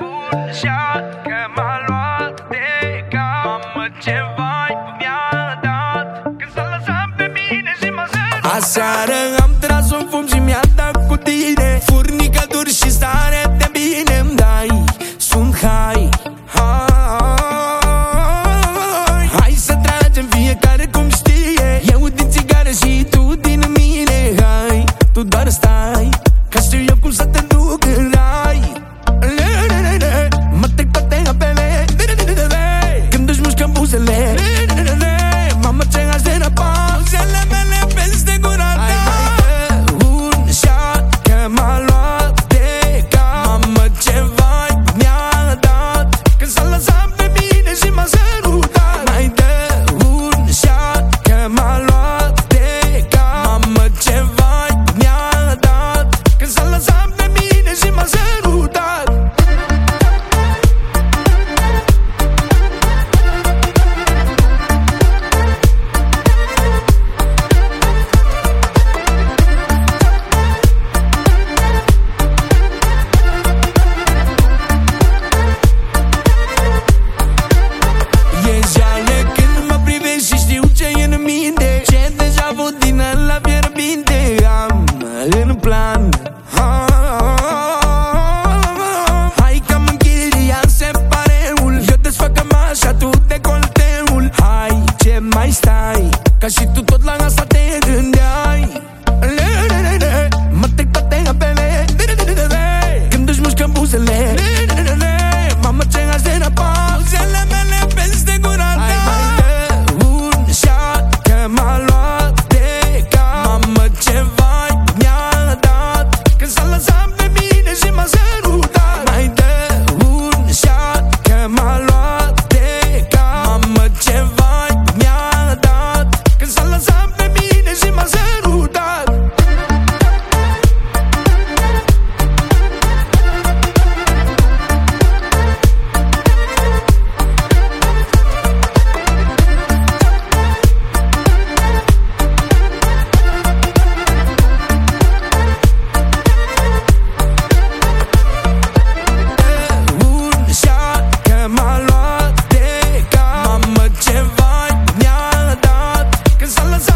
un șat Că m-a Aseară am tras un fum și mi-a dat cu tine. Furnică dur și stare de bine îmi dai. Sunt high, high Hai să tragem fiecare cum știe. Eu din țigare și tu din mine Hai, tu doar stai. Hai că mă închiriam separeul Eu desfac cam și tu te colteul. Hai, ce mai stai? Ca și tu tot la asta te gândeai. te va a añadir, que son las